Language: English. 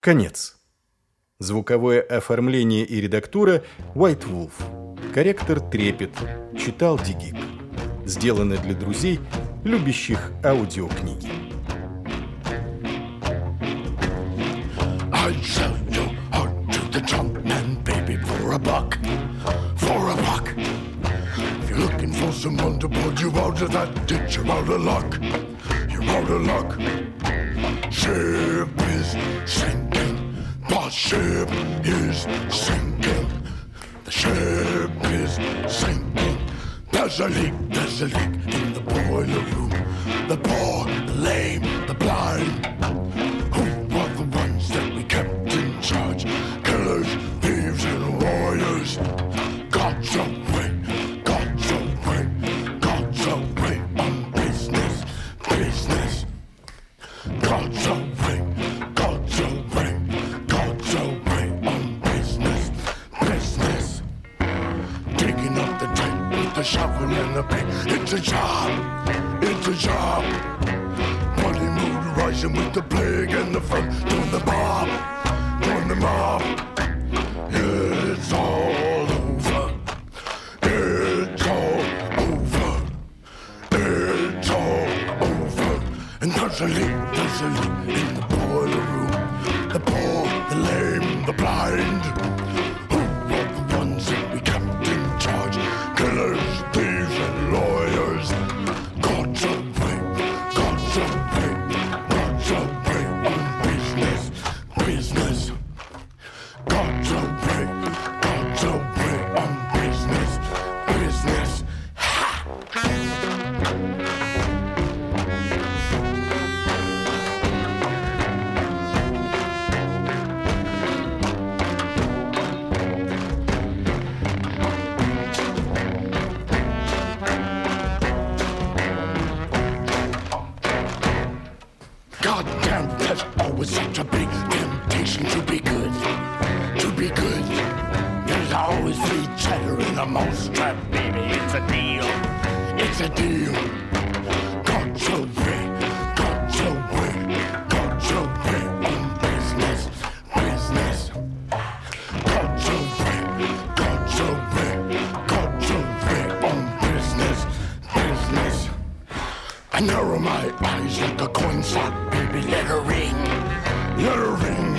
Конец. Звуковое оформление и редактура White Wolf. Корректор Трепет. Читал Дигик. Сделано для друзей, любящих аудиокниги. I'd sell your heart to the junk man, baby, for a buck. For a buck. If you're looking for someone to pull you out of that ditch, you're out of luck. You're out of luck. Ship is sinking. The ship is sinking. The ship is sinking. There's a leak, there's a leak in the boiler room. The poor, the lame, the blind. The shovel and the pick. It's a job, it's a job. Bloody mood rising with the plague and the fun. Join the mob, join the mob. It's all over. It's all over. It's all over. And there's a leak, there's a leak in the boiler room. The poor, the lame, the blind. God damn, there's always such a big temptation to be good. To be good. There's always free cheddar in a mousetrap, baby. It's a deal. It's a deal. I narrow my eyes like a coin slot, baby, let her ring, let her ring.